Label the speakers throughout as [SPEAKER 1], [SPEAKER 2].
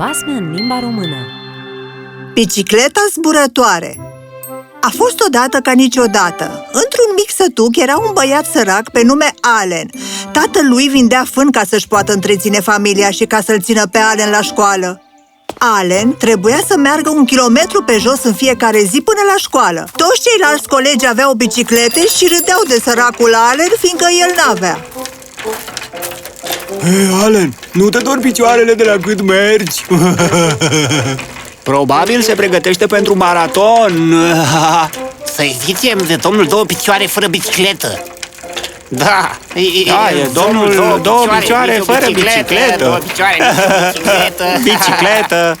[SPEAKER 1] basme în limba română
[SPEAKER 2] Bicicleta zburătoare A fost odată ca niciodată. Într-un mic sătuc era un băiat sărac pe nume Allen. Tatălui vindea fân ca să-și poată întreține familia și ca să-l țină pe Allen la școală. Allen trebuia să meargă un kilometru pe jos în fiecare zi până la școală. Toți ceilalți colegi aveau biciclete și râdeau de săracul Allen, fiindcă el n-avea.
[SPEAKER 3] Hei, Allen, nu te dor picioarele de la cât mergi?
[SPEAKER 4] Probabil se pregătește pentru maraton.
[SPEAKER 5] Să-i zicem de domnul două picioare fără bicicletă Da,
[SPEAKER 4] Da, e domnul două picioare
[SPEAKER 5] nici o
[SPEAKER 4] fără bicicletă.
[SPEAKER 5] Două picioare, nici o bicicletă
[SPEAKER 4] Bicicletă!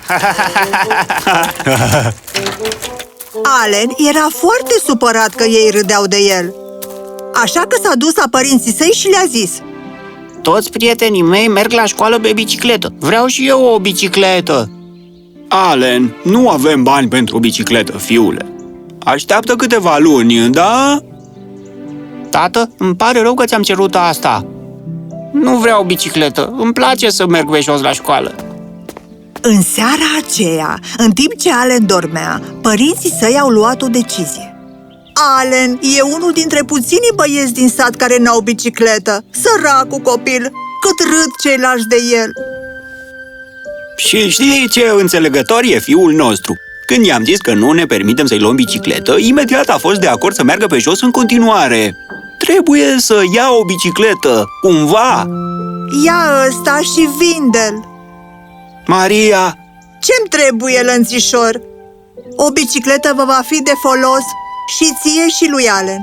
[SPEAKER 2] Allen era foarte supărat că ei râdeau de el. Așa că s-a dus la părinții săi și le-a zis
[SPEAKER 5] Toți prietenii mei merg la școală pe bicicletă Vreau și eu o bicicletă
[SPEAKER 3] Allen, nu avem bani pentru bicicletă, fiule. Așteaptă câteva luni, da?
[SPEAKER 5] Tată, îmi pare rău că ți-am cerut asta Nu vreau bicicletă, îmi place să merg pe jos la școală
[SPEAKER 2] În seara aceea, în timp ce Allen dormea, părinții săi au luat o decizie. Allen e unul dintre puținii băieți din sat care n-au bicicletă. Săracul copil, cât râd ceilalți de el.
[SPEAKER 3] Și știi ce înțelegător e fiul nostru? Când i-am zis că nu ne permitem să-i luăm bicicletă, imediat a fost de acord să meargă pe jos în continuare. Trebuie să ia o bicicletă, cumva.
[SPEAKER 2] Ia ăsta și vinde-l.
[SPEAKER 3] Maria,
[SPEAKER 2] Ce-mi trebuie, lănțișor? O bicicletă vă va fi de folos și ție și lui Allen.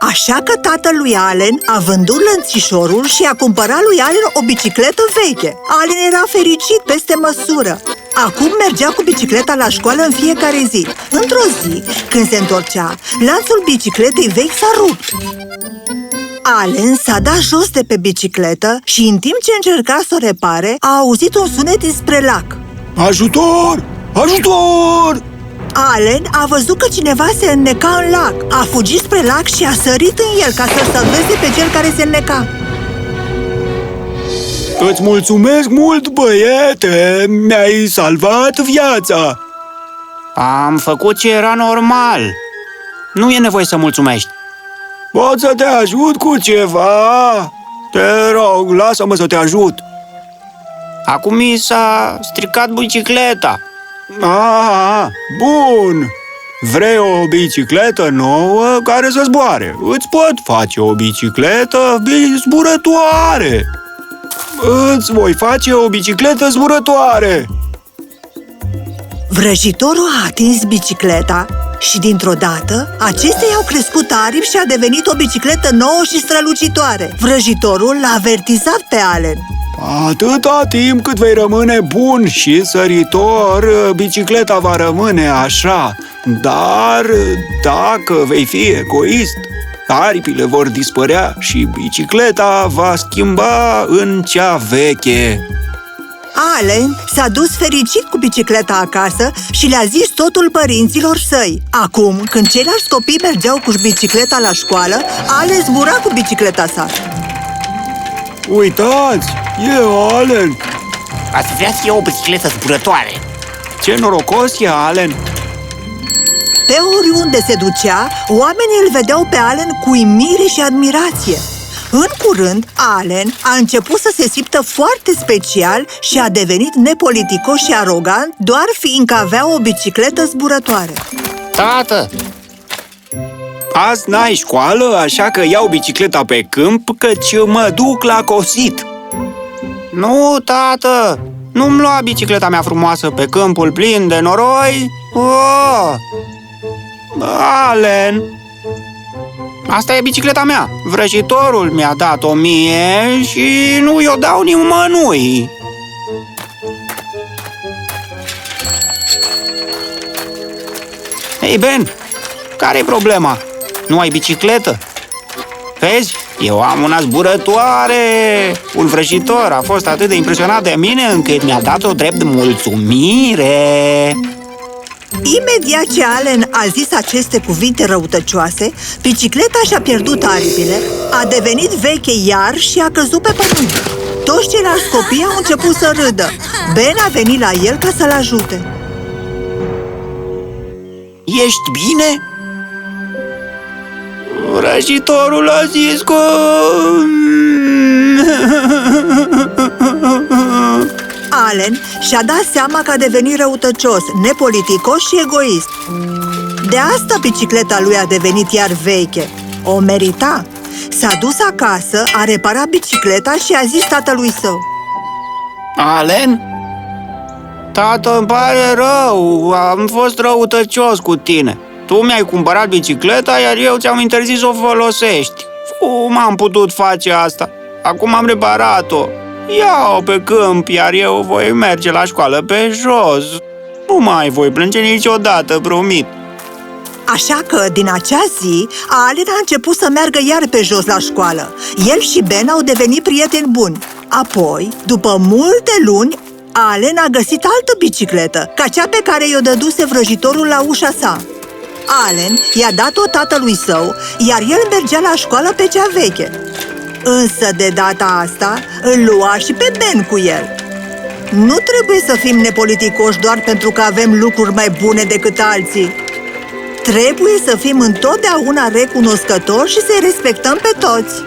[SPEAKER 2] Așa că tatăl lui Allen a vândut lănțișorul și a cumpărat lui Allen o bicicletă veche. Allen era fericit peste măsură. Acum mergea cu bicicleta la școală în fiecare zi. Într-o zi, când se întorcea, lanțul bicicletei vechi s-a rupt. Allen s-a dat jos de pe bicicletă și în timp ce încerca să o repare, a auzit un sunet dinspre lac.
[SPEAKER 3] ajutor! Ajutor!
[SPEAKER 2] Allen a văzut că cineva se înneca în lac. A fugit spre lac și a sărit în el ca să-l salveze pe cel care se înneca.
[SPEAKER 3] Îți mulțumesc mult, băiete! Mi-ai salvat viața!
[SPEAKER 5] Am făcut ce era normal Nu e nevoie să mulțumești
[SPEAKER 3] Pot să te ajut cu ceva? Te rog, lasă-mă să te ajut!
[SPEAKER 5] Acum mi s-a stricat bicicleta
[SPEAKER 3] Ah, bun! Vrei o bicicletă nouă care să zboare? Îți pot face o bicicletă bi- zburătoare! Îți voi face o bicicletă zburătoare!
[SPEAKER 2] Vrăjitorul a atins bicicleta și dintr-o dată acestea au crescut aripi și a devenit o bicicletă nouă și strălucitoare. Vrăjitorul l-a avertizat pe Allen.
[SPEAKER 3] Atâta timp cât vei rămâne bun și săritor, bicicleta va rămâne așa. Dar dacă vei fi egoist, aripile vor dispărea și bicicleta va schimba în cea veche.
[SPEAKER 2] Allen s-a dus fericit cu bicicleta acasă și le-a zis totul părinților săi. Acum, când ceilalți copii mergeau cu bicicleta la școală, Allen zbura cu bicicleta sa.
[SPEAKER 3] Uitați, e Allen!
[SPEAKER 5] Aș vrea să iau o bicicletă zburătoare
[SPEAKER 3] Ce norocos e Allen!
[SPEAKER 2] Pe oriunde se ducea, oamenii îl vedeau pe Allen cu uimire și admirație. În curând, Allen a început să se simtă foarte special și a devenit nepoliticos și arogant doar fiindcă avea o bicicletă zburătoare.
[SPEAKER 5] Tată,
[SPEAKER 3] Azi n-ai școală, așa că iau bicicleta pe câmp, căci mă duc la cosit.
[SPEAKER 5] Nu, tată Nu-mi lua bicicleta mea frumoasă pe câmpul plin de noroi oh!
[SPEAKER 3] Allen,
[SPEAKER 5] Asta e bicicleta mea Vrăjitorul mi-a dat-o mie și nu i-o dau nimănui Ei, Ben, care-i problema? Nu ai bicicletă? Vezi, eu am una zburătoare Un vrăjitor a fost atât de impresionat de mine încât mi-a dat-o drept mulțumire
[SPEAKER 2] Imediat ce Allen a zis aceste cuvinte răutăcioase, bicicleta și-a pierdut aripile, a devenit veche iar și a căzut pe pământ. Toți ceilalți copii au început să râdă. Ben a venit la el ca să-l ajute.
[SPEAKER 5] Ești bine? Vrăjitorul a zis că...
[SPEAKER 2] Allen și-a dat seama că a devenit răutăcios, nepoliticos și egoist. De asta bicicleta lui a devenit iar veche. O merita. S-a dus acasă, a reparat bicicleta și a zis tatălui său.
[SPEAKER 5] Alen? Tată, îmi pare rău, am fost răutăcios cu tine. Tu mi-ai cumpărat bicicleta, iar eu ți-am interzis să o folosești. Cum am putut face asta? Acum am reparat-o. Ia-o pe câmp, iar eu voi merge la școală pe jos. Nu mai voi plânge niciodată, promit.
[SPEAKER 2] Așa că, din acea zi, Allen a început să meargă iar pe jos la școală. El și Ben au devenit prieteni buni. Apoi, după multe luni, Allen a găsit altă bicicletă, ca cea pe care i-o dăduse vrăjitorul la ușa sa. Allen i-a dat-o tatălui său, iar el mergea la școală pe cea veche. Însă, de data asta, îl lua și pe Ben cu el. Nu trebuie să fim nepoliticoși doar pentru că avem lucruri mai bune decât alții. Trebuie să fim întotdeauna recunoscători și să-i respectăm pe toți.